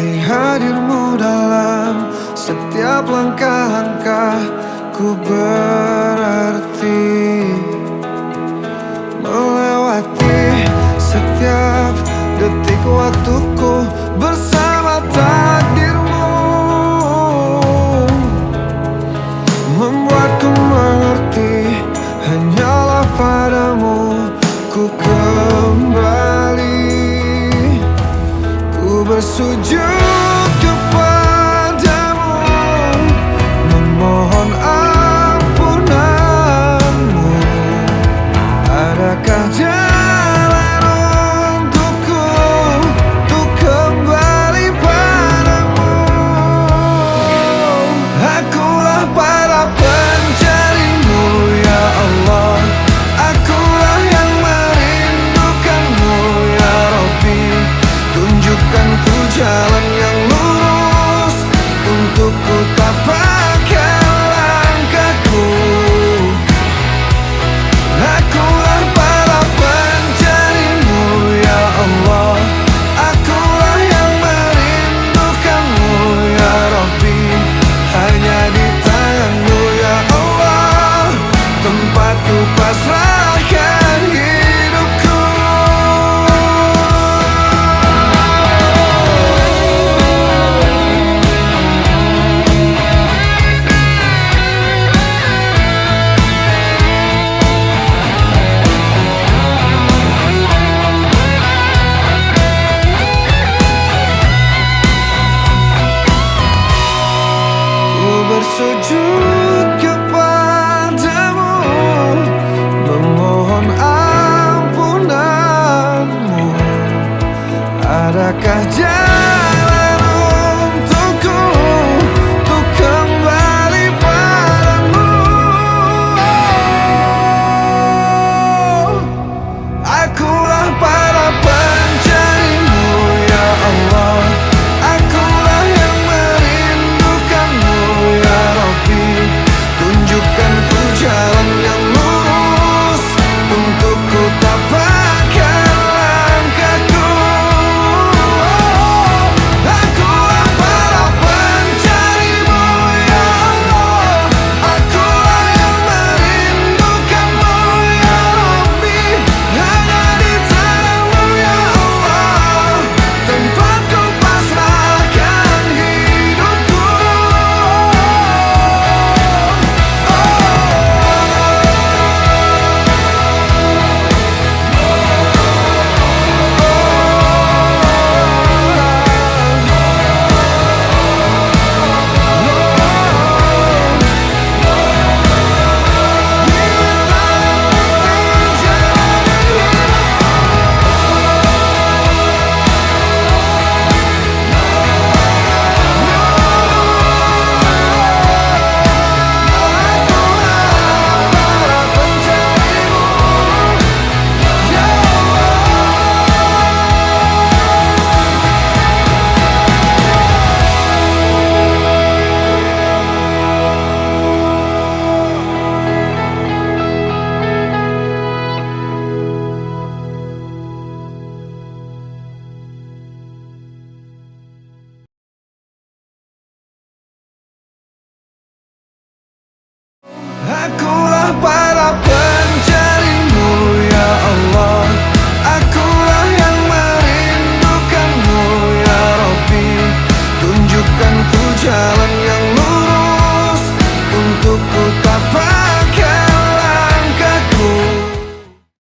Pasti hadirmu dalam setiap langkah-langkah Ku berarti. Melewati setiap detik waktuku Bersama takdirmu. Membuatku mengerti Hanyalah padamu ku kembali. bersujud. so true. go